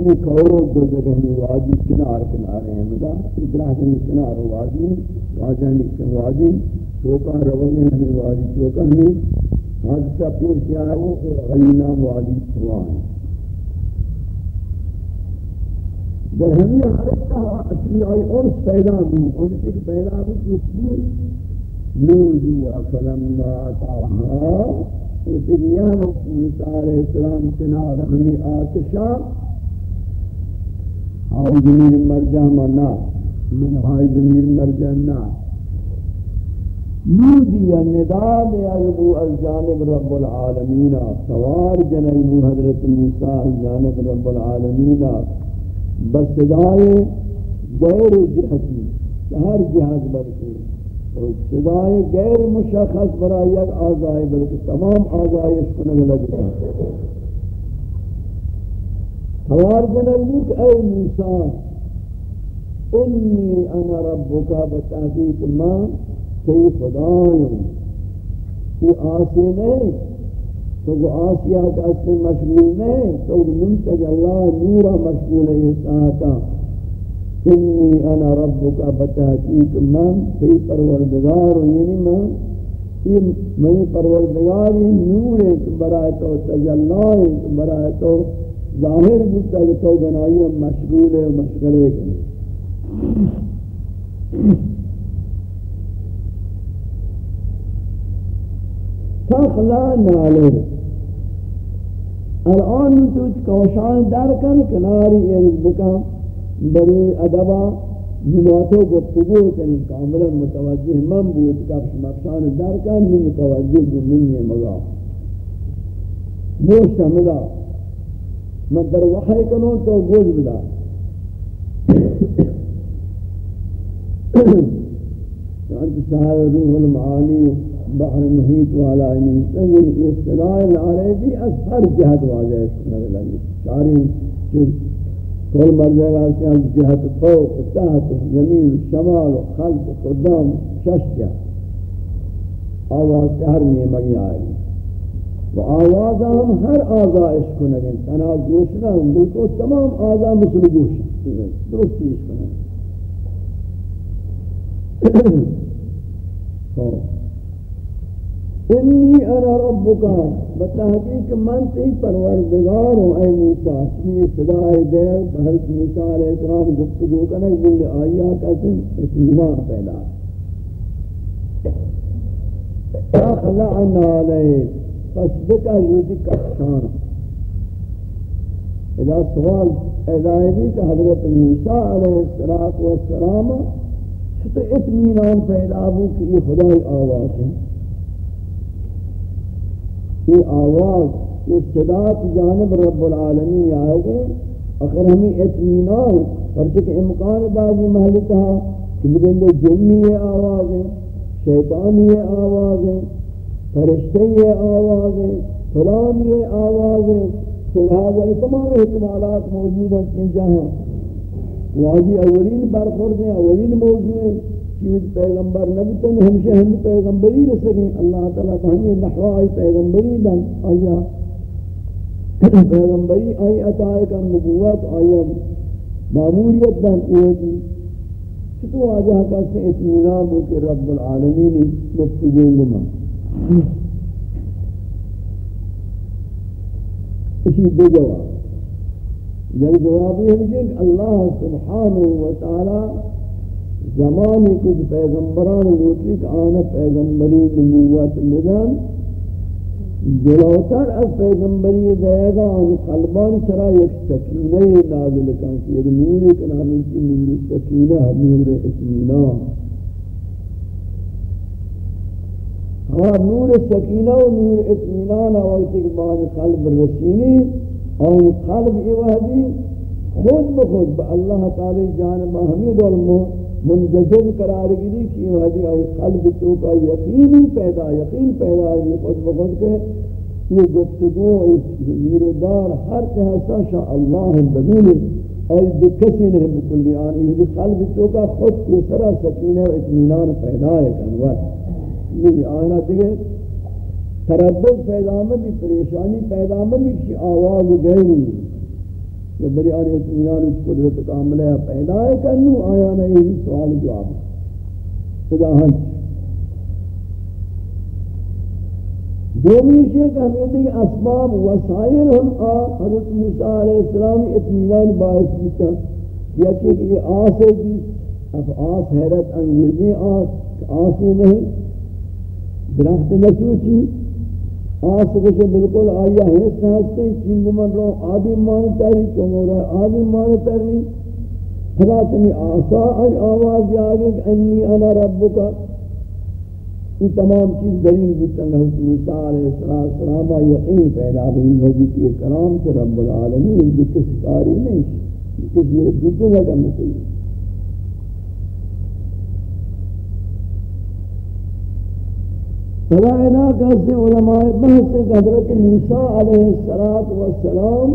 یعنی ہمیں کورو دو جگہ میں وادی کنار کنارے ہیں۔ مدا ادراہ میں کنار وادی واجہ میں وادی چوکا روگے ہمیں وادی چوکا ہمیں حادثہ پیش آیا وہ غلینا وادی ہوا ہے در ہمیں حرکتہ اصلی آئی عرص پیدا ہوں۔ عرص ایک پیدا ہوں کسی نوزی فلما اتاہا وتبيان موسى عليه السلام کنار ہمیں آتشا او ضمیر مرجع منا من ہائی ضمیر مرجع نا. نودی النداء لیعبو از جانب رب العالمین، سوار جنبو حضرت موسیٰ از جانب رب العالمین. بصدائے غیر جہتی، ہر جہت برکے اور صدائے غیر مشخص برای یک آزائے بلکہ تمام آزائے اس کو نگل لگتا سوار اے موسیٰ، انی انا ربکا بتحقیق ما تی خدایوں تو آسی نہیں تو وہ آسیہ کا اس سے مشغول نہیں تو من تجلہ نورا مشغول ہے ساعتا انی انا ربکا بتحقیق من تی پروردگار یعنی من یہ منی پروردگاری نور ایک برای تو تجلہ ایک برای تو ظاہر بودتا کہ تو بنائی ہم مشغول ہے مشغلے کرنے تخلا نالے. الان تو کوشان در کن کناری ارز بکا بری ادبا جناتو گفتگو کنی. کاملا متوجہ من بود کبش مفشان در کن متوجہ جو منی مگا. موشتا مگا. میں در وحی کنوں تو گوش بدا چانچہ صاحب روح المعانی بحر محیط والا انی سنگن اصطلاح العربی از ہر جہت واجہ سنگ لگی چاری کل مرضی واسے از جہت فوق تحت یمین شمال خلف قدام شش جہت آواز ہر نیمگی آئی و آواز ہم ہر آزائش کنگیں تنها گوش نہ ہم بلکہ تمام آزا مثل گوش. درستی اس کنگیں انی انا ربکا بتحقیق من تی پروردگار ہوں اے موسیٰ. اسمی صدای دیر بحرت موسیٰ علیہ السلام گفتگو کنگ بلی آیا کسن اتمنان پیدا. اخلعنا علیہ پس بکا جوتی کشان. اذا سوال ادائیبی کہ حضرت موسیٰ علیہ السلام چھتا اتمینان پیدا ہو کہ یہ خدای آواز ہے. یہ آواز یہ صدات جانب رب العالمین آئے گے اگر ہمیں اتمینان پرچک امکان بازی محلتا کہ بگندے جنی یہ آواز ہے، شیطانی یہ آواز ہے فرشتے یہ آواز ہے فلان یہ آواز ہے لہذا یہ تمام احتمالات موجود ہیں کہ جہاں۔ واجی اولین برخورد ہیں اولین موضوع ہیں کہ پیغمبر نبتن ہمشہ ہم پیغمبری رسکیں اللہ تعالیٰ ہمیں نحوائی پیغمبری دن، آیا پیغمبری، آئی عطائے کا نبوت، آیا معمولیت دن ایوٹی چھتو آجا کسی اتمنان ہو کہ رب العالمین گفتگو گمان اسی دو جواب۔ جب جواب یہ ہے کہ اللہ سبحانہ وتعالی زمانی کچھ پیغمبران روچی کہ آنا پیغمبری نبوت مدن جلوتر از پیغمبری دے گا آن قلبان سرا ایک سکینہ نازل کن کہ ایک نور ایک کنام کی نور سکینہ نور اطمینان۔ ہوا نور سکینہ و نور اطمینان وقت کے بعد قلب رسینی اور قلب ایوہدی خود بخود با اللہ تعالی جانب حمید اور منجذب قرار گری کی ایوہدی اور قلب تو کا یقینی پیدا یقین پیدا ہے خود بخود کے یہ گفتگو یہ دار ہر کہتا شاء اللہ بدون اور دو کسی نہیں بکلی آنی یہ قلب تو کا خود کی سرا سکینہ و اطمینان پیدا ہے کنور یہ آنا دیگه تردد پیدا بھی پریشانی پیدا بھی کسی آواز گئی یا بری آنے اطمینان اس قدرت کاملہ پیدا ہے کرنو آیا نہیں سوال جواب خدا ہنچ دومی شیئے کہ ہمیں دیکھ اسباب وسائل ہم آ حضرت موسیٰ علیہ السلام اطمینان باعث بیتا یا کہ یہ آس ہے جی اب آس حیرت انگیزی آس آسی نہیں درخت نسوچی آس کچھ بالکل آیا ہے سہستے چنگ من رو آدھی مانتا رہی چمورا آدھی مانتا رہی خدا تمہیں آسا آج آواز آگے کہ انی انا رب کا یہ تمام چیز دلیل بودتاں حضرت موسیٰ علیہ السلام یقین پیدا ہوئی وزی کی کرام سے رب العالمین بھی کسی کاری نہیں کسی ایک جدو لگا مسئلہ فلائنا کہتے علماء بحث سے کہ حضرت موسیٰ علیہ السلام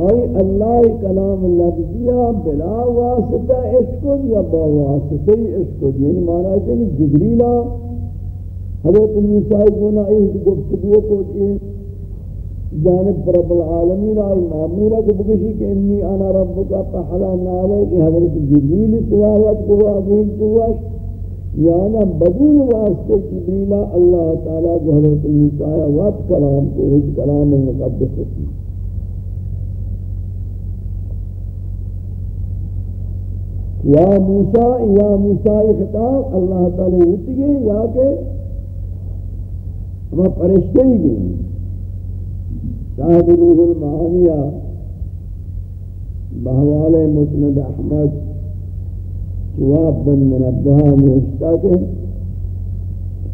آئی اللہ کلام لفظیہ بلا واسطہ اشکد یا با واسطہ اشکد یعنی معنی ہے کہ جبریلہ حضرت موسیٰ کو نائیت گفتگو کو کہ جانب رب العالمین آئی معمورہ کو بکشی کہ انی آنا ربکا پہلا نالے کہ حضرت جبریل سواہت کو آگین چواش یعنی بدون واسطے جبریلہ اللہ تعالیٰ جو حضرت موسیٰ وقت کلام کو اس کلام مقدس کی یا موسیٰ یا موسیٰ خطاب، اللہ تعالیٰ ہوتی گئے، یا کہ وہ پرشتے ہی گئے۔ صاحب روح المعانیہ بہوال مسند احمد جواب بن منبہا نوشتا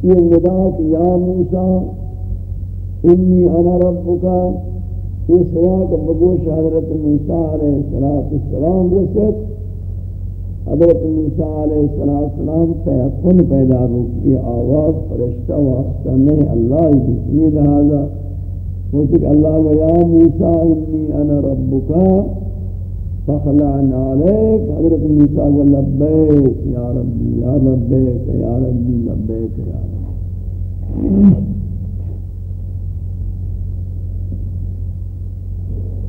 یہ ندا کہ یا موسیٰ، انی انا ربکا یہ سوا کہ بگوش حضرت موسیٰ علیہ السلام رسد حضرت موسیٰ علیہ السلام تیقن پیدا ہو یہ آواز فرشتہ واسطہ نہیں، اللہ کی لہذا وہ کہ اللہ یا موسیٰ، انی انا ربکا فخلعنا عليك حضرت موسیٰ کو لبیک، یا ربی، یا لبیک یا ربی، لبیک، یا ربی۔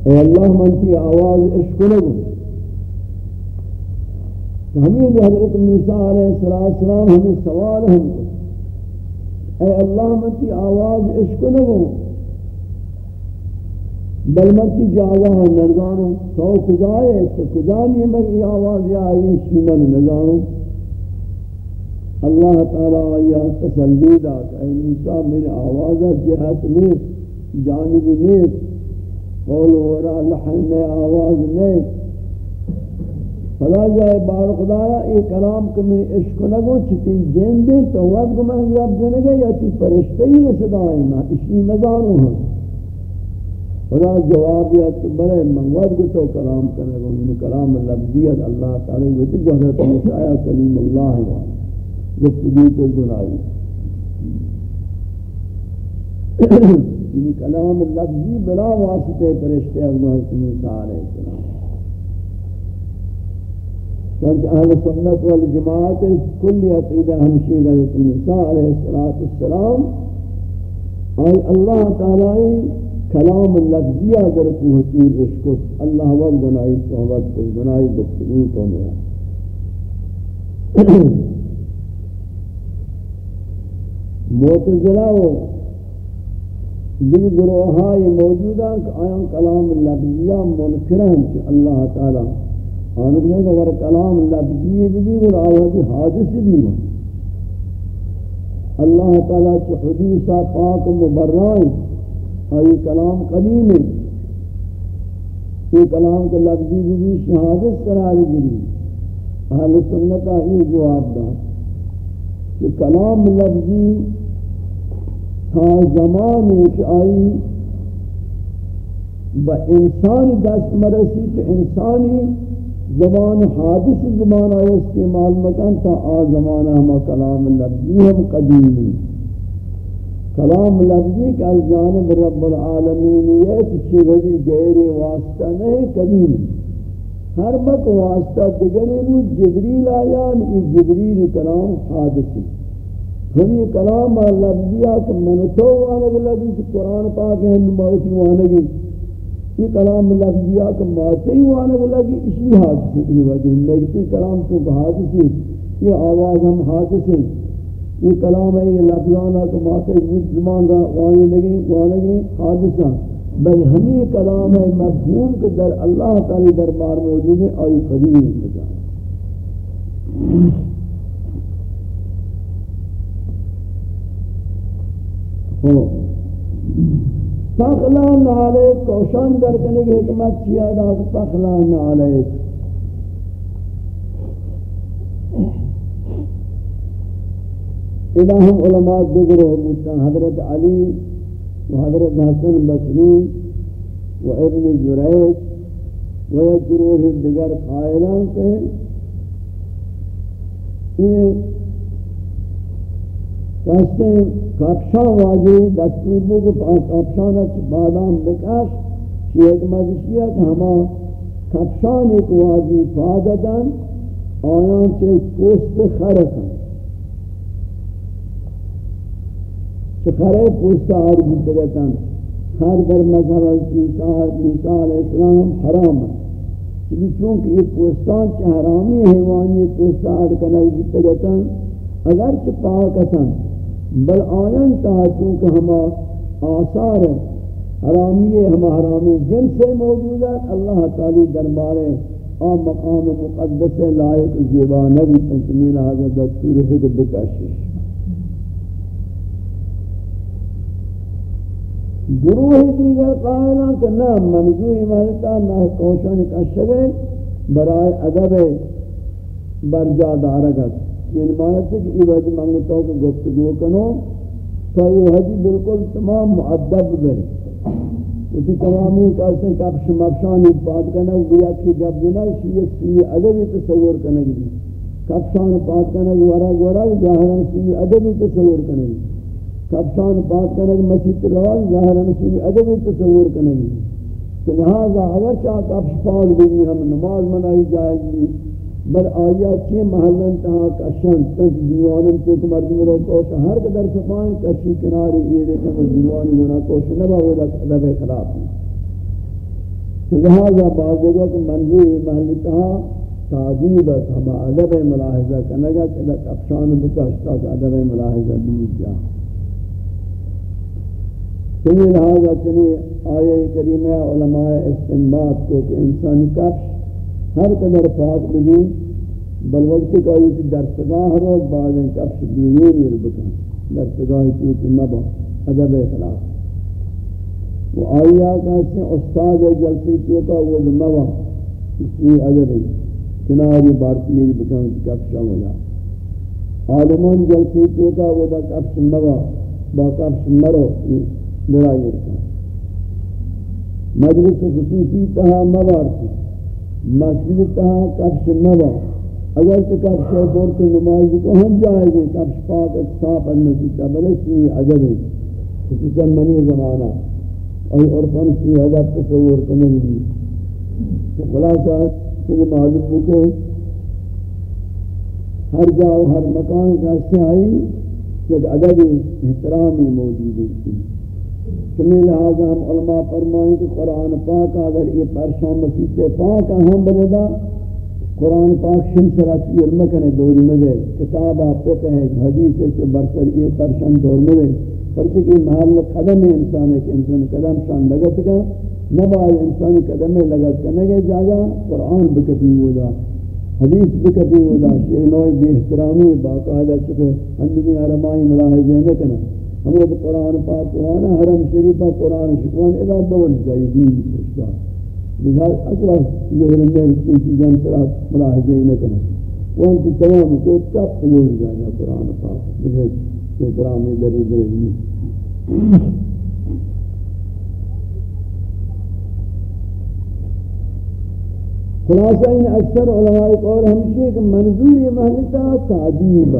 اے اللہ منتی آواز عشق لگو ہمیں بھی حضرت موسیٰ علیہ السلام ہمیں سوال ہم کو۔ اے اللہ منتی آواز عشق لگو بل متی جاوا نرزانو تو کجائے تو کجانی مگی آواز آئی شیمن نرزانو اللہ تعالیٰ آیا تسلی دا اے موسیٰ میرے آوازہ جہت نیت جانب نیت قول ورا لحن میں آواز نیت فلا جائے بار خدایا یہ کلام کو میں عشق نگو چھتی جین دیں تو وقت کو میں رب دنگے یا تی پرشتے ہی صدائیں میں اسی نظاروں ہوں خدا جواب یا تو بڑے منگواد کو تو کلام کرنے گا انہیں یعنی کلام لفظیت اللہ تعالی کو تک حضرت موسیٰ کلیم اللہ ہے۔ گفتگی کو گنائی۔ انہیں کلام لفظی بلا واسطے پرشتے از حضرت موسیٰ علیہ السلام۔ چونکہ اہل سنت والجماعت کلی عقیدہ ہمشی حضرت موسیٰ علیہ السلام۔ اور اللہ تعالی کلام لفظیہ در کو حصول اشکت اللہ وقت بنائی، صحبت کو بنائی، گفتگو کو نیا موتزلہ و دیگر گروہائی موجودہ کہ آیاں کلام لفظیہ منکرہم کہ اللہ تعالی آنکھ لیں کہ اگر کلام لفظیہ بھی اور آیاتی حادث بھی ہو۔ اللہ تعالی چھ حدیثہ پاک مبرائیں اور کلام قدیم ہے۔ یہ کلام کا لفظی بھی شہادت قرار گری اہل سنت یہ جواب دا کہ کلام لفظی تھا زمانے کہ آئی با انسانی دست مرسی کہ انسانی زبان حادث زمان آئی استعمال مکان تا آ زمانہ ہما کلام لفظی ہم قدیمی کلام لفظی کہ از جانب رب العالمین یہ چی وجہ غیر واسطہ نہیں قدیم. ہر مک واسطہ دگری مو جبریل آیا یہ جبریل کلام حادثی ہم کلام لفظی کہ منتو آنگ لگی کہ قرآن پاک ہے نمائشی وانگی. یہ کلام لفظیا کہ ماتے ہی لگی، اسی حادثے کی وجہ لیکن کلام تو حادثی یہ آواز ہم حادثے یہ کلام ہے، یہ لفظانا کہ ماتے زمان کا وانے لگی وانے لگی حادثہ بل ہمیں کلام ہے، مفہوم کہ در اللہ تعالی دربار موجود ہے، آئی قدیم بجائے فخلان علیک کوشان در کرنے کی حکمت کیا دا فخلان علیک الہم علماء دگرو بودتا حضرت علی و حضرت حسن بصری و ابن جریج و یک گروہ دیگر قائلان کے یہ کہتے ہیں کپشان واجی دستور بو کو کپشان اچھ بادام بکش شیئے ایک مجشیت ہما کپشان ایک واجی فادتاً آیان چے پوست خرساً چے خرے پوست آر بیتگتاً خر در مذہب از عیسیٰ علیہ السلام حرام ہے۔ یعنی چونکہ یہ پوستان چے حرامی حیوانی پوست آر کنک بیتگتاً اگرچہ پاکتاً بل آیان تاہتوں کہ ہما آثار حرامی ہما حرامی جن سے موجود ہے، اللہ تعالی دربارے آم مقام مقدس لائق زیبا نبی تنسمین حضرت دستور سے کہ گروہ دیگر قائلان کہ نہ منظوری محلتا نہ کوشن کا شگے برائے ادب برجا دارگت یعنی معنی ہے کہ یہ وجہ مانگتا ہوں گفتگو کنو، تو یہ وجہ بالکل تمام معدب بری اسی تمامی کہتے کپش مفشانی پات کرنا گویا کی جب دینا اسی ایک سوی عدبی تصور کرنے گی۔ کپشان پات کرنا گوارا گوارا ظاہران سوی عدبی تصور کرنے گی کپشان پات کرنا مسیط روا ظاہران سوی عدبی تصور کرنے گی تو لہذا اگر چاہ کپش پاک بھی ہم نماز منائی جائز بھی بل آیا چی محلن تہا کشن تنچ دیوانن چوک مردم رو کوش ہر قدر سفائیں کشی کناری یہ دیکھیں وہ دیوانی گنا کوش نبا وہ ادب خلاف۔ تو لہذا بعض جگہ کہ منظور محل تہا تعذیب ہے ہما ادب ملاحظہ کنگا کہ لک افشان بکشتا کہ ادب ملاحظہ دید جا۔ چنی لہذا چنی آیہ کریمہ علماء استنباد کو کہ انسانی کفش ہر قدر پاک بھی بل کا یہ درسگاہ رو بعد ان کفش بیرون یہ بکن درسگاہ تو کہ مبا ادب اخلاق وہ آیا کہتے ہیں استاد جلسی تو کا وہ مبا اس اسی ادب کناری بارتی یہ بکن کفش ولا عالمان جلسی تو کا وہ دا کفش مبا با کفش مرو لڑائی رکھا مجلس خصوصی تہا مبارتی مسجد تہا کفش مبا اگر تو کفش بورت نماز کو ہم جائے گے کفش پاک صاف المسجد تا بلے سوی عدب ہے۔ خصوصا منی زمانہ۔ اور عرفان سوی عدب تصور کرنے گی تو خلاصہ، تجھے معلوم ہو کہ ہر جاؤ، ہر مکان کا سے آئی کہ ادب احترامی موجود ہے۔ تمہیں لہذا ہم علماء فرمائیں کہ قرآن پاک اگر یہ پرشان مسیح پاک ہم بلدا قرآن پاک شن سرات علم کنے دوری مدے کتاب فقہ ہے حدیث ہے کہ برسر یہ پرشان دور مدے پرچہ کہ محل قدم انسان ہے کہ انسان قدم شان لگت کا نبال انسانی قدم لگت کا نگے جاگا، قرآن بکتی ہودا حدیث بکتی ہودا شیر نوع بے احترامی، باقاعدہ چکے، ہندگی حرمائی ملاحظے نہ کنا ہمیں قرآن پاک قرآن حرم شریفہ قرآن شکران ادا دول جائے دین پوچھتا لہذا اصلا ظہر میں کی چیزیں طرح ملاحظے نہ کریں۔ وہ ان کی تمام کو کب حضور جائے قرآن پاک۔ لہذا احترامی در در خلاصہ ان اکثر علماء قول ہمشہ کہ منظور یہ محلتا تعدیب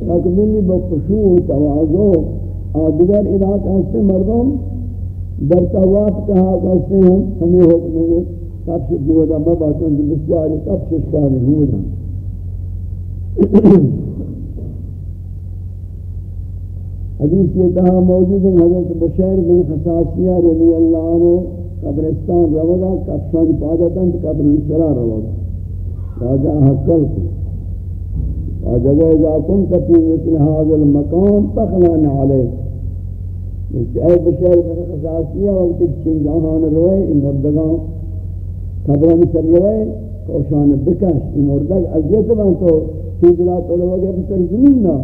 تاکہ ملی بخشوع تواضع اور دیگر علاقہ سے مردم در طواف کہا کرتے ہیں، ہمیں حکم ہے۔ کفش بودا مباشن بسیاری کفش شکار ہودا حدیث یہ کہا موجود ہے حضرت بشیر بن خصاصیہ رضی اللہ عنہ قبرستان روگا کفشان پادتاں قبر سرا روگا راجہ حقل کو۔ راجہ اذا كنت في مثل هذا المكان تخلان عليه. اے بشیر میں خصاصیہ وقت چن جہان روئے مردگان قبران سر روئے کوشان بکش. مردگ اذیت بان تو سیدلا تو لوگے بسر زمین نہ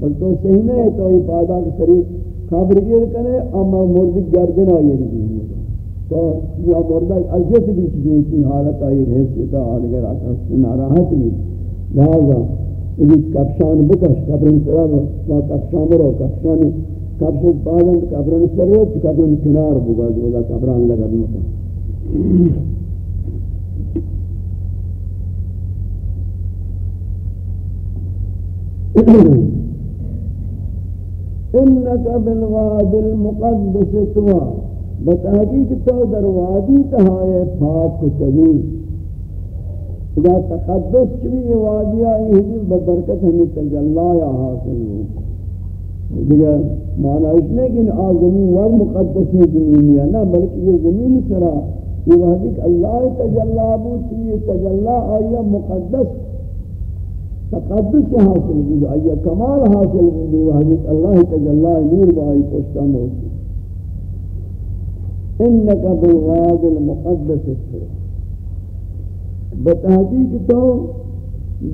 بل تو صحیح نہیں تو یہ پادا کے طریق قبر گیر کرے اما مرد گردن آئیے دی تو یہ مردہ عزیت بھی چیزیں اتنی حالت آئی حیثیت آل گر آکر سے ناراحت بھی لہذا یہ کپشان بکش قبرن سراب و کپشان برو کپشان کپشان پادن قبرن سراب قبرن کنار بگا جو قبران لگا بمتا Mm-hmm. انکا بالواد المقدس توا بتحقیق تو در وادی تہائے پاک کتگی اذا تقدس چوی وادی آئی حدیث ببرکت ہمیں تجلہ یا حاصل ہو۔ دیگر معنی اس نے کہ آج زمین ور زمین ہے نا بلکہ یہ زمین سرا۔ یہ وحدی کہ اللہ تجلہ بود چوی تجلہ آئی مقدس۔ تقدس حاصل بود آیا کمال حاصل بود۔ وحدت اللہ تجلی نور بائی پوشتا موجود انکا بالغاد المقدس اسر بتحقیق تو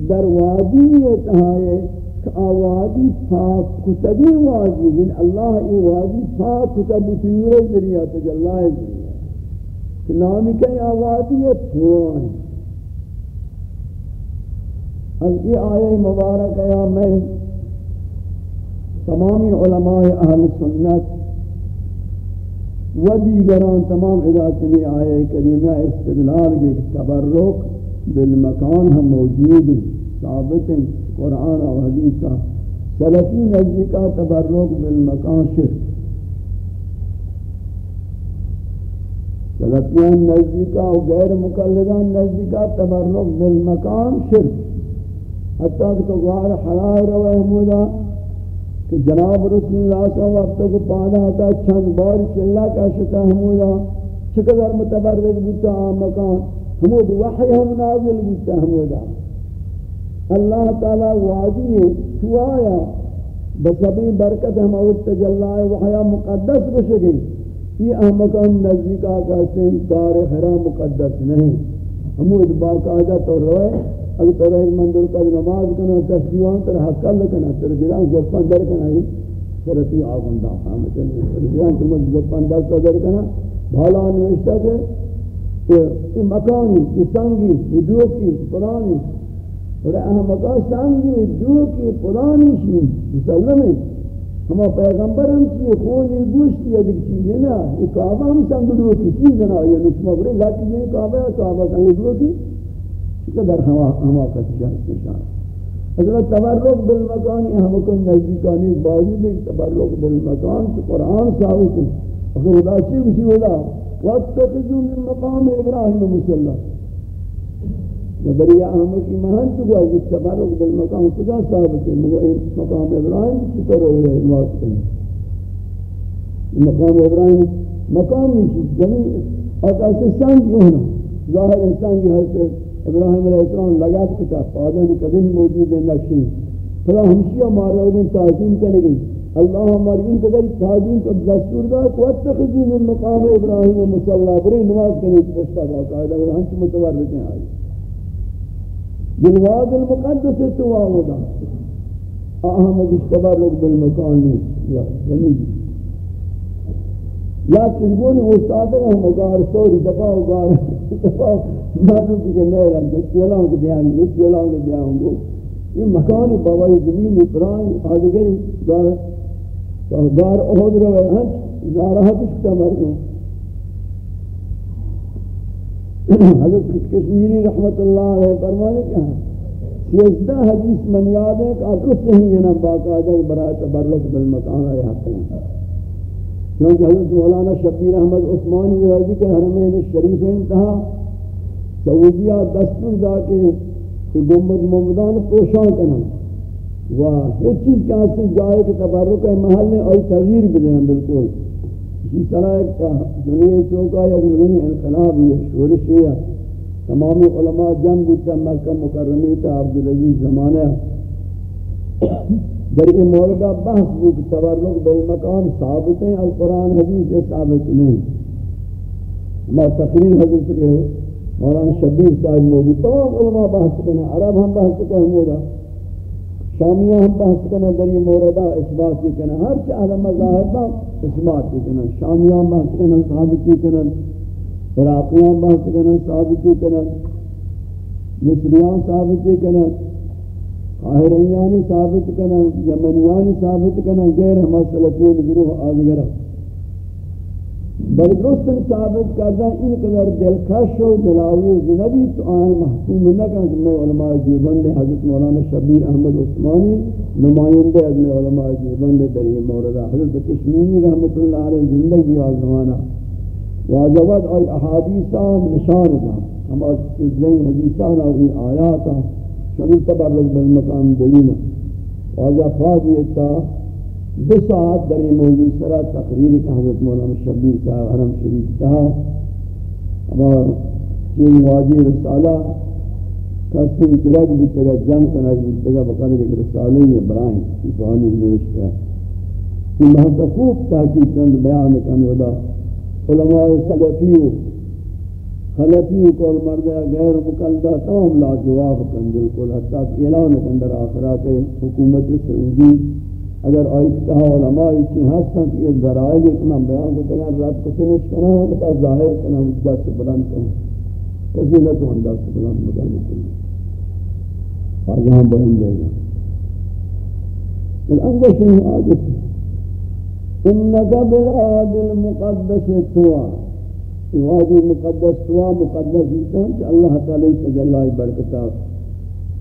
در وادی اتحائے کہ آوادی پاک کتگی وادی جن اللہ ای وادی پاک کتب تیورے ذریعہ تجلی ذریعہ کہ نامی کئی آوادی ہے پوائیں از یہ آئے مبارک یا میں تمامی علماء اہل سنت و دیگران تمام اداتنی آئے کریمہ استدلال کے تبرک بالمکان ہم موجود ہیں، ثابت ہیں، قرآن و حدیثہ سلفی نزدیکہ تبرک بالمکان شرک۔ سلفیان نزدیکہ و غیر مقلدان نزدیکہ تبرک بالمکان شرک۔ حتیٰ کہ تو غار حلال روئے مودا کہ جناب رسول اللہ صلی اللہ علیہ وسلم کو پانا تھا، چند بار چلا کا شتا ہمودا چقدر متبرک بوتا مکان۔ ہمود وحی ہم نازل بوتا ہمودا اللہ تعالی وادی ہے تو آیا بسبی برکت ہم اوت تجلہ وحیا مقدس بشگی یہ احمقان نزدیک آقا سے دار حرام مقدس نہیں۔ ہمود باقاعدہ تو روئے۔ اگر تو ایک مندر کا نماز کنا، تسبیحان تر حق اللہ کنا تر بیان زفان در کنا ہی سرطی آگن دا حامد بیان تر زفان در در کنا، بھالا نوشتا کہ یہ مکانی یہ سنگی یہ دوکی پرانی۔ اور اہم مکان سنگی دوکی پرانی شیم مسلم ہے ہما پیغمبر ہم چیئے خونی گوشتی یا دیکھ چیزیں نا۔ یہ کعبہ ہم سنگ دوکی چیز نا۔ یہ نشمہ بری لیکن یہ کعبہ ہے، کعبہ سنگ دوکی۔ قدر ہوا ہوا کا تجارت نشان حضرت تبرک بالمکان ہم کو نزدیکانی بازی باوجود تبرک بالمکان، تو قرآن ثابت ہے۔ اگر خدا چی بشی ولا واتخذوا من مقام ابراہیم مصلی۔ بری احمد کی مہن تو گویا کہ تبرک بالمکان خدا ثابت ہے مگر مقام ابراہیم کی طرح ہے واسطے مقام ابراہیم مقام نہیں زمین یعنی اور ایسے سنگ ہونا۔ ظاہر انسان کی حیثیت ابراہیم علیہ السلام لگا کہ کتا پادن قدم موجود ہے، نقشی۔ فلا ہمشیہ مارا دیں تعظیم کرنے گئی۔ اللہ ہماری ان قدر تعظیم کا دستور دا کو اتخذو من مقام ابراہیم و مصلا بری نماز کرنے کی پشتا باقاعدہ اور ہنچ متورکیں آئی۔ بالواد المقدس تو آودا احمد اشتبار لوگ بالمکان نہیں یا زمین یا ترگون استاد ہے ہم گار سوری دفاع گار دفاع۔ مردوں کے لے رہا ہے چلاؤں کے بیان ہے چلاؤں کے بیان۔ ہو یہ مکان بابای زمین پران آدگری گار۔ یعنی تو گار احد روے ہیں ناراحت کشتا مردوں حضرت کشمیری رحمت اللہ علیہ فرمانے کہا سیزدہ حدیث من یاد ہے کہ اکرس نہیں ہے نا باقاعدہ برای تبرک بالمکان آئے حق ہیں۔ چونکہ حضرت مولانا شبیر احمد عثمانی یہ وزی کے حرمین شریف انتہا سعودیہ دستور دا کے کہ گمبت محمدان پوشان کنا و ایک چیز کہاں سے جائے کہ تبرک ہے محل نے آئی تغییر بدے ہیں بالکل. اسی طرح ایک دنیا چوکا یک مدنی انقلاب یہ شورش ہے تمامی علماء جمع بودتا مکہ مکرمی تا عبدالعزیز زمانہ در یہ موردہ بحث بود تبرک بالمقام ثابت ہیں القرآن حدیث سے ثابت نہیں ما تقریر حضرت کے مولانا شبیر صاحب موجود، تمام علماء بحث کرنا عرب ہم بحث کرنا مولا شامیہ ہم بحث کرنا در یہ موردہ اثبات کرنا ہر چاہتا مذاہبہ اثبات کرنا شامیہ ہم بحث کرنا ثابت کرنا عراقیان بحث کرنا ثابت کرنا مصریان ثابت کرنا قاہریانی ثابت کرنا یمنیانی ثابت کرنا غیر مسئلتین، گروہ آدھگرہ بل درستن ثابت کرنا ان قدر دلکش و دلاوی زنبی تو آئین محکوم نہ کرنا کہ میں علماء جیبند حضرت مولانا شبیر احمد عثمانی نمائندے از میں علماء جیبند در یہ موردہ حضرت کشمیری رحمت اللہ علیہ زندگی آزمانہ واجبت آئی احادیثان نشان دا ہم از ازلین حدیثان آئی آیاتا شمیل تبرک بالمقام دلینا واجہ فاضی اتا دو ساعت در یہ موضوع سرا تقریر کہ حضرت مولانا شبیر صاحب حرم شریف تہا اما چین واجی رسالہ کسی کرک بیتگا جنگ کنک بیتگا بقدر ایک رسالہ یہ برائیں سفانی نوشتا ہے کہ محض خوب تحقیق کند، بیان کند. ودا علماء سلفی و خلفی و کول مردہ غیر مقلدہ تمام لا جواب کن بالکل حتی اعلان کن در آخرات حکومت سعودی. اگر آئی کتہا علماء چی ہستن کہ یہ ذرائل ایک بیان کو تگن رات کو سنش کنا ہے بتا ظاہر کنا دست بلند کنا کسی نہ تو دست بلند مکن کنا آج ہم بہن دے گا الانگوش نہیں آجت انك بالعاد المقدس توا وادي المقدس توا مقدس انسان کہ اللہ تعالی تجلی برکتا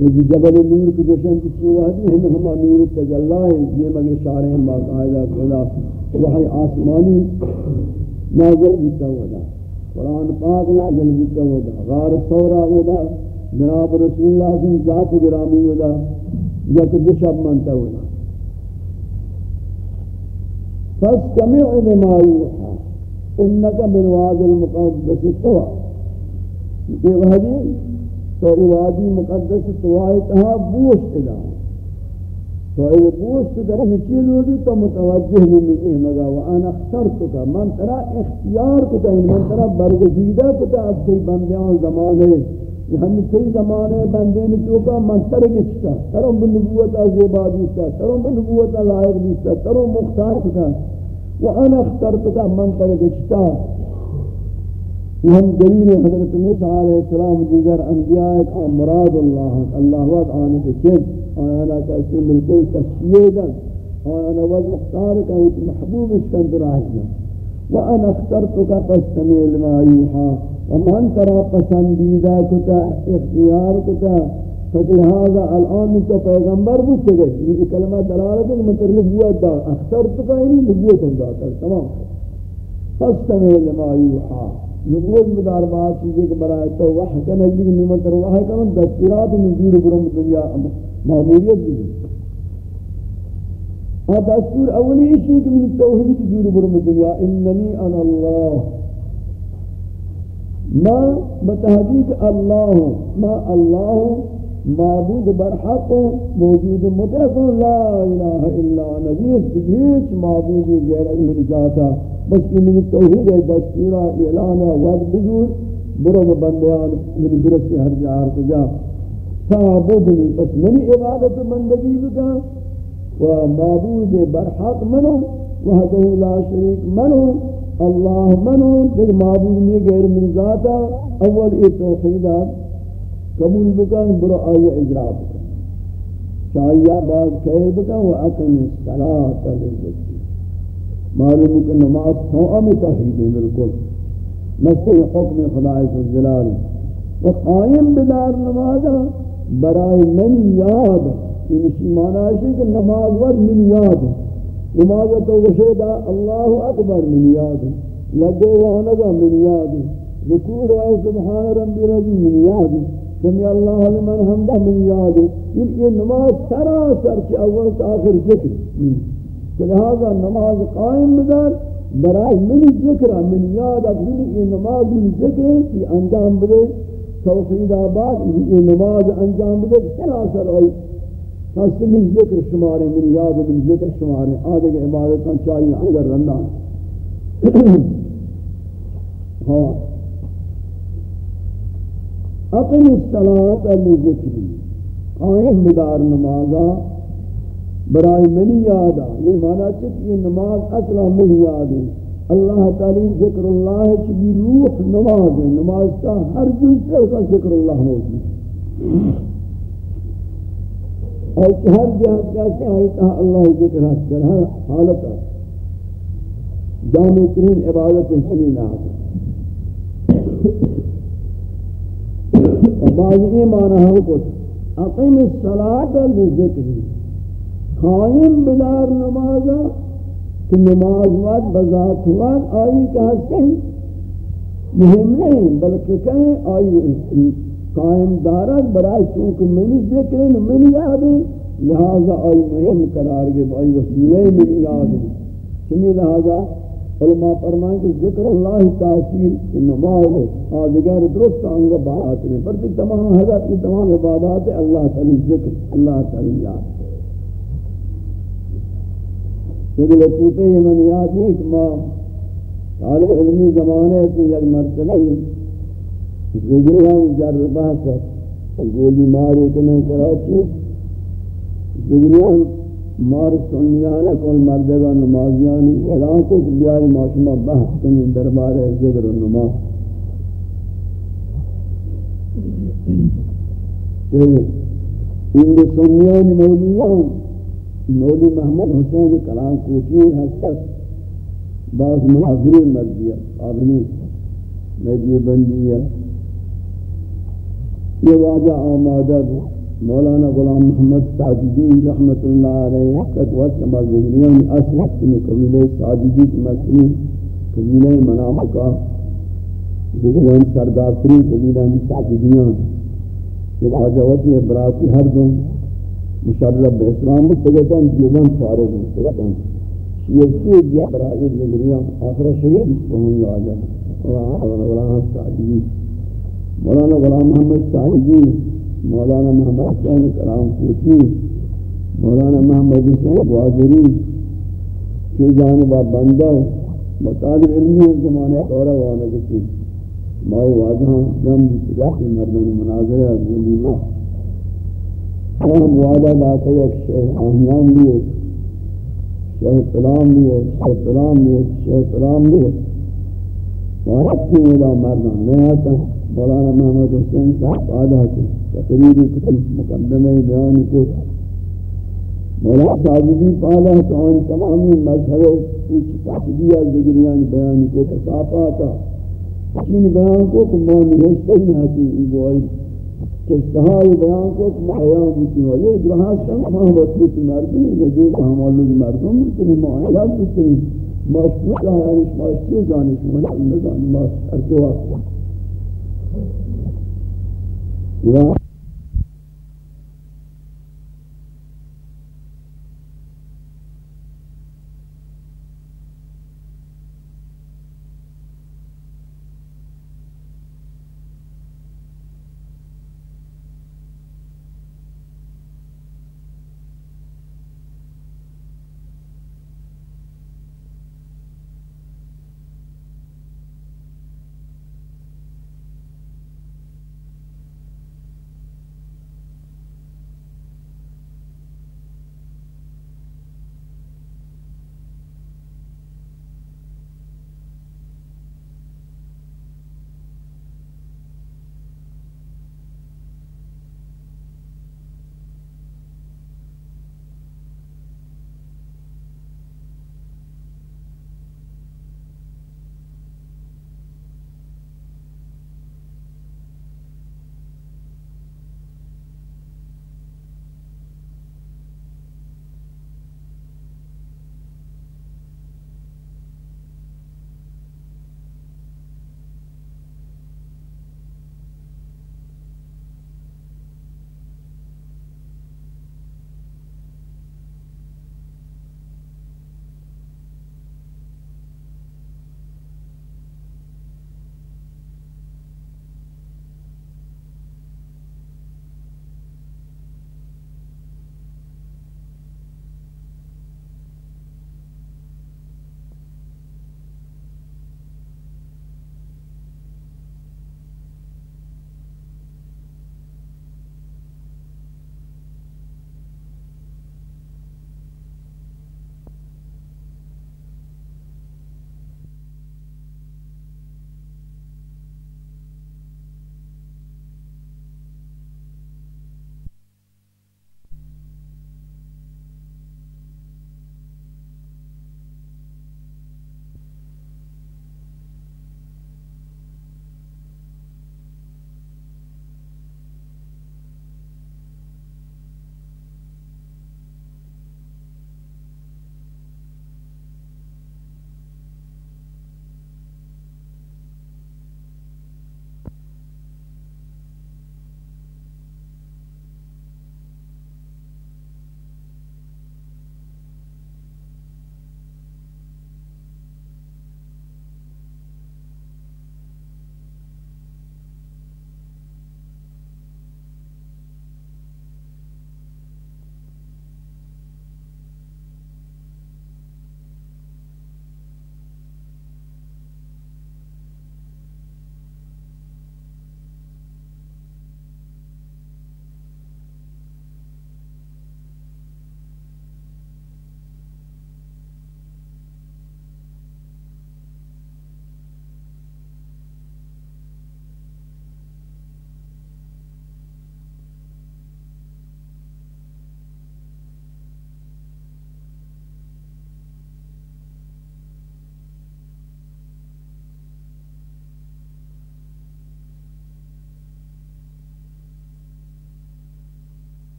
یہ جبل نور کی جوشن کی وادی ہے ہم نور تجلی ہے، یہ مگے اشارے ہیں باقاعدہ خدا وحی آسمانی نازل ہوتا ہوا قرآن پاک نازل ہوتا ہوا غار ثورہ ہوا جناب رسول اللہ کی ذات گرامی ہوا یک دشب منتا ہوا فاستمع لما يوحى انك بالواد المقدس توا یہ وحدی تو وادی مقدس توائی تہا بوشت دا۔ تو یہ بوشت در ہچی لولی تو متوجہ ممکنی مگا وانا اخترتک من ترا اختیار کتا من ترا برگزیدہ کتا از تی بندیان زمانے یہ ہم تی زمانے بندین چوکا من تر گچتا ترم بنبوت از عبادیتا ترم بنبوت لائق دیتا ترم مختار کتا وانا اخترتک من تر گچتا یہ ہم دلیل حضرت موسیٰ علیہ السلام دیگر انبیاء کا مراد اللہ اللہ وعد آنے کے چند آنا کا اسے ملکل تصفیہ دن آنا وعد مختار کا وہ محبوب اشکند راہی وانا اخترتک فاستمع لما یوحا ومن ترى پسندیدہ کتا، اختیار کتا فلہذا الان تو پیغمبر بوچھے گئے۔ یہ کلمہ دلالت ہے کہ مطلب نبوت دا اخترتک یعنی نبوت دا تمام۔ فاستمع لما یوحا۔ نبوت بدار بات چیزیں کے برائے تو وحی کا نبی کی نعمت رو وحی کا من دستورات نزیر برم دنیا معمولیت بھی ہاں دستور اولی اشی کہ من توحید نزول برم دنیا، اننی انا اللہ ما بتحقیق اللہ ما اللہ معبود برحق موجود مطلق لا الہ الا نبیس بگیچ معبود غیر من ذاتا بس کہ من توحید دستورا اعلانا وقت بزور، برو بندیان من برسی ہر جہار کجا. فعبدنی بس منی عبادت بندگی بکا و معبود برحق منو، وحده لا شریک منو اللہ منو. دیکھ معبود نہیں غیر من ذاتا اول ای توحیدہ قبول بکن، برو آئی اجرا بکن. چاہیہ بعد خیر بکن و اقم الصلاة للذکر معلوم کہ نماز توام توحید ہے بالکل. مسئلہ حکم خدا عز جلال. و قائم بدار نماز برائے من یاد. یہ نشی معنی ہے کہ نماز ور من یاد. نماز تو وشیدہ اللہ اکبر من یاد. لگے وانگا من یاد. رکوع رائے سبحان ربی رضی من یاد. سمی اللہ لمن حمدہ من یاد یہ نماز سراسر کی اول تا آخر ذکر لہذا نماز قائم بدار برای منی ذکر من یاد اکنی یہ نماز من ذکر کی انجام بدے توحید آباد یہ نماز انجام بدے سلاسل آئی کس من ذکر شمارے من یاد من ذکر شمارے آدھے کے عبادتاں چاہیے اگر رندہ ہاں اقم الصلاة لذکری قائم بدار نمازہ برای منی یادا یہ مانا چک یہ نماز اصلا منی یاد ہے اللہ تعالی ذکر اللہ ہے چکی روح نماز ہے نماز کا ہر دوسرے کا ذکر اللہ موجود اور ہر جہاں کہتے ہیں آئیتا اللہ ذکر حسن ہر حالت جامع ترین عبادت چلی نہ اور بعض ایمان ہم کو اقیم الصلاة لذکری قائم بلار نمازا کہ نماز وقت بذات وقت آئی کا حسن مهم نہیں بلکہ کہیں آئی قائم دارت برای چونکہ منی ذکر ہے منی یاد. ہے لہذا آئی مهم قرار گئے آئی وسیلے منی یاد. ہے سمی لہذا علماء فرمائیں کہ ذکر اللہ تاثیر نماز ہے آدھگر درست آنگا بات نہیں پر تمام حضرت کی تمام عبادات اللہ تعالی ذکر، اللہ تعالی یاد۔ ہے یہ لطیفے یہ من یاد ہے کہ ماں طالب علمی زمانے سے یک مرتبہ زگریان جر بحث گولی مارے کنے کراچی زگریان مار سنیانا کل مردگا نمازیانی، اعلان کو بیائی معاشمہ بحث کنی دربار ذکر و نماز ان سنیانی مولیان، مولی محمد حسین کلام کوٹی حسد بعض مناظری مرضی آبنی میدی بندی یہ واجہ آمادہ مولانا غلام محمد ساجدین رحمت اللہ علیہ قد وقت کما زگریان اصل وقت میں قبیلہ ساجدی کی مسئلی قبیلہ منام کا زگریان سردافتری قبیلہ ساجدیان یہ واجہ وقت براتی ہر دن مشرب اسلام مستقدم دیوان فارغ مستقدم شیعتی دیا برای زگریاں آخر شریف پہنی آجا مولانا سعیدی مولانا غلام محمد سعیدی مولانا محمد حسین کرام کوچی مولانا محمد حسین واجری کی جانبہ بندہ، مطالب علمی زمانے دورہ وانا کسی مائی واجہاں جم جاتی مردن مناظرہ بولی ماں۔ ہم وعدہ لاتے ایک شیخ آہیان لیے شیخ سلام لیے شیخ سلام لیے شیخ سلام لیے وارد کی ملا مردان، میں آتا مولانا محمد حسین صاحب آدھا کو تقریبی کتب مقدمہ بیانی کو مولانا صاحبی پالا تو آن تمامی مذہب کچھ صاحبیہ ذکریان بیانی کو تصافہ آتا چین بیان کو کہ میں نوشتے ہی نہیں آتی کہ سہائی بیان کو محیان بکی والے ادراحات کا محبت بکی مردم ہے جو ہمالوگ مردم بکی معاہدات بکی ماشکوت آیانش ماشکوت زانش منع نزانی ماشکوت you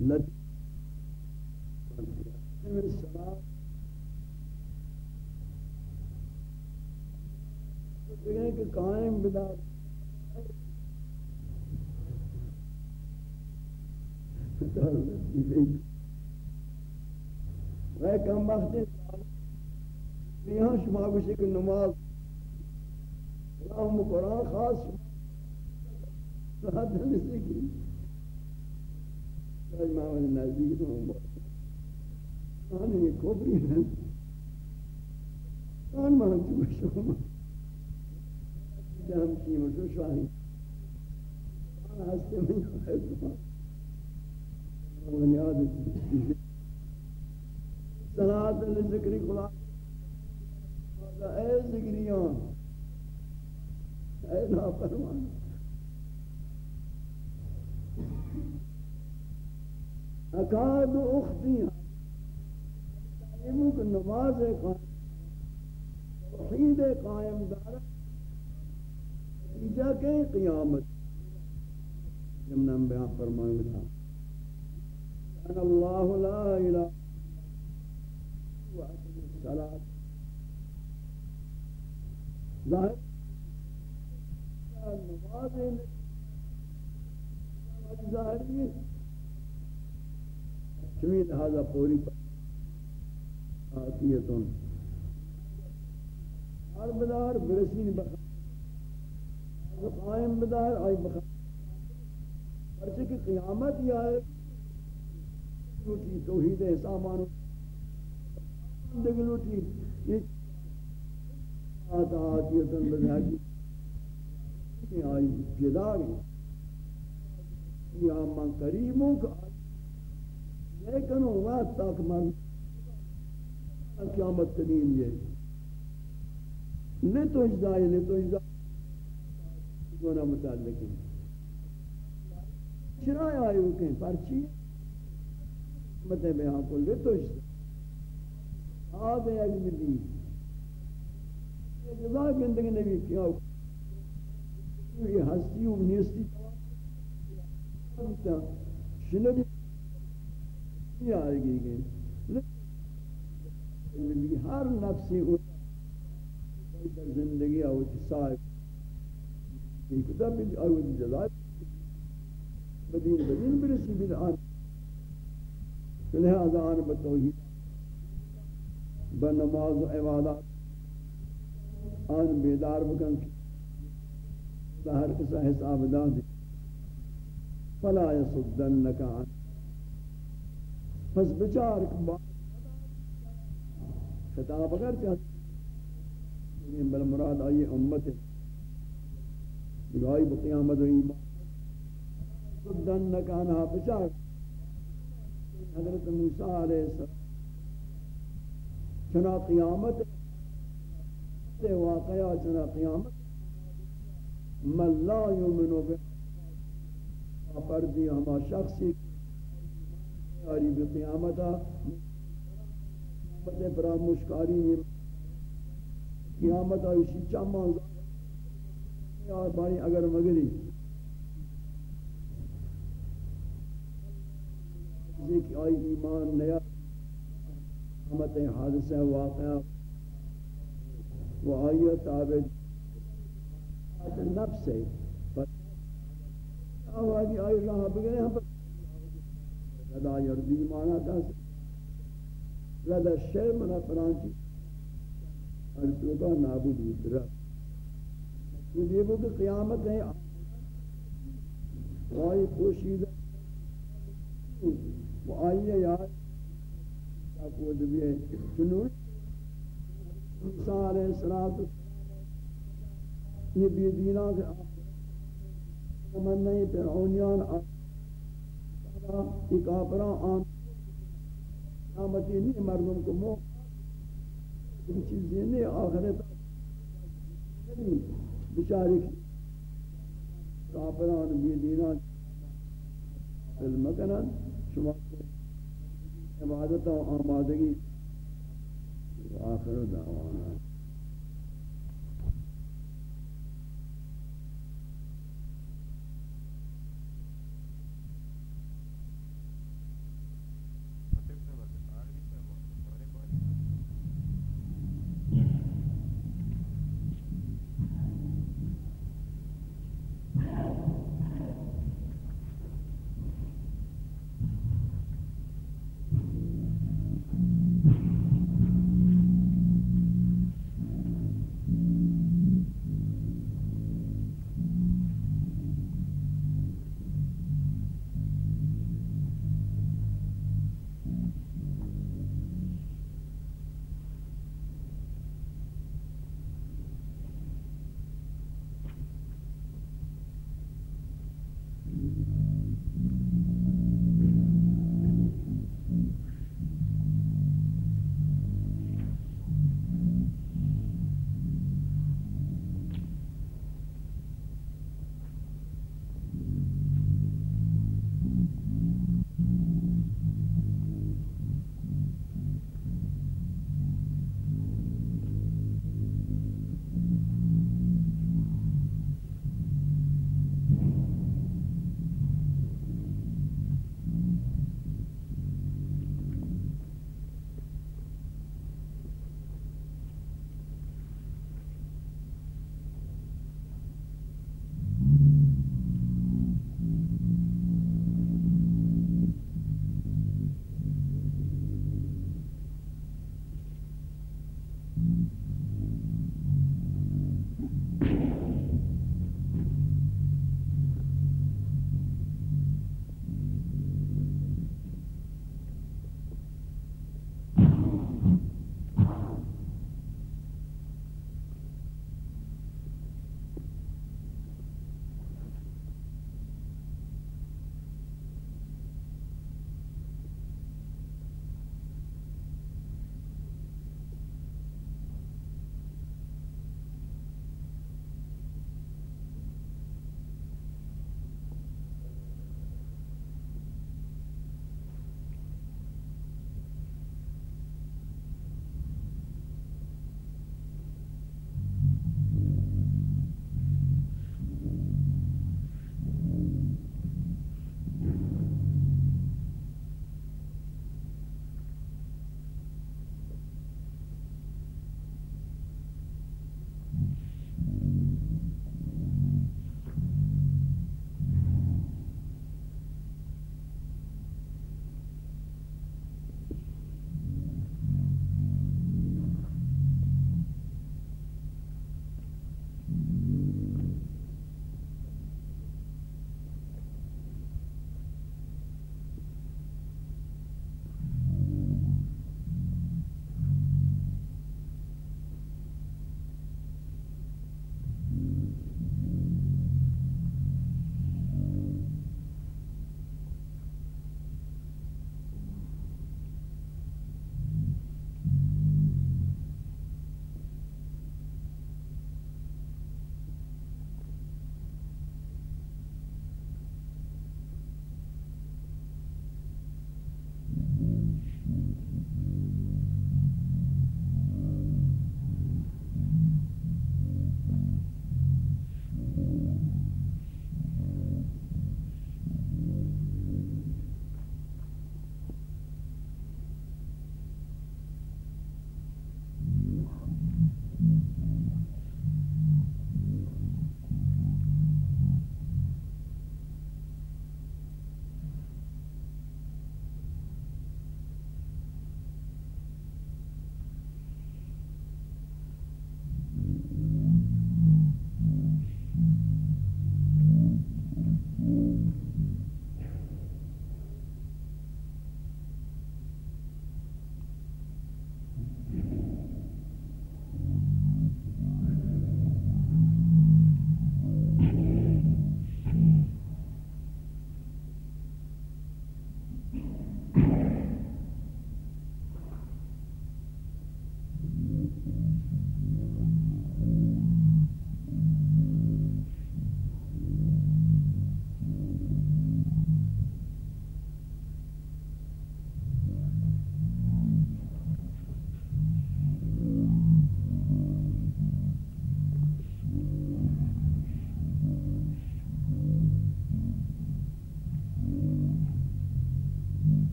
الصلاة کہ قائم بدار وہ کم وقت یہاں شما گوشے کہ نماز اللہم قرآن خاص صحت نسی کی۔ کلمہ و نزدیک ہوں آنے یہ کبری ہے آن مہن چوشو جہم کی مجھو أنا آن من میں صلاة لذکر خدا اے ذکریان اے نافرمان اکاد اختی تعلیموں کو نماز قائم، توحید قائم دارا، نتیجہ کے قیامت۔ جمنا بیان فرمائیں گا۔ ان اللہ لا الہ وعدم الصلاة ظاہر نماز ظاہری ہے۔ چمی لہذا پوری آتیتون ہر بدار برسین بخار قائم بدار آئی بخار پرچہ کی قیامت یا ہے، لوٹی توحید احسامانو دگلوٹی یہ آتا آتیتن بذہبی آئی جداری یا من قریبوں کا لیکن وقت تک من قیامت تنین یہ نہ تو اجزائی نہ تو اجزائی گونا متعلق ہیں۔ چرائے آئے ہوکیں پرچی۔ متے بیان کو لے تو اجزائی آدھے اگلی بھی جزا گندگی نبی کیا یہ ہستی و نیستی۔ شنو دی یہ آئے گی گئی ہر نفسی در زندگی آوتی صاحب یہ کتاب بھی آوتی جزائے بدین بدین برسی بین آن۔ لہذا آن بتوحید۔ بنماز و عبادات۔ آن بیدار بکن۔ ہر کسا حساب دا دے فلا یصدنک عن پس بچار کبا خطاب اگر چاہتے ہیں بل مراد آئی امت دگائی بقیامت و ایمان۔ صدنک عنہ بچار۔ حضرت موسیٰ علیہ السلام۔ چنا قیامت واقعہ چنا قیامت من لا یومنو بے پردی ہما شخصی یاری بی قیامتا قیامت برا مشکاری نہیں قیامتا اسی چامان یار بھائی، اگر مگری کہ آئی ایمان نیا قیامت حادثہ واقعہ وہ آئیہ تابد نفس ہے۔ آوازی آئی راہ بگرے ہم پر ردا یردی مانا تھا ردا شر منا پرانچی ارسو کا نابود اترا یہ دیبو کہ قیامت ہے آئی پوشیدہ وہ آئی ہے یار کو دبی چنوی موسیٰ علیہ السلام یہ بی دینا کے تمنا فرعونیان یہ کافران آن قیامتی نہیں مردم کو مو یہ چیزیں نہیں آخرت بچاری کافران بی دینا علم کنن شما عبادت و آمادگی آخر دعوانا.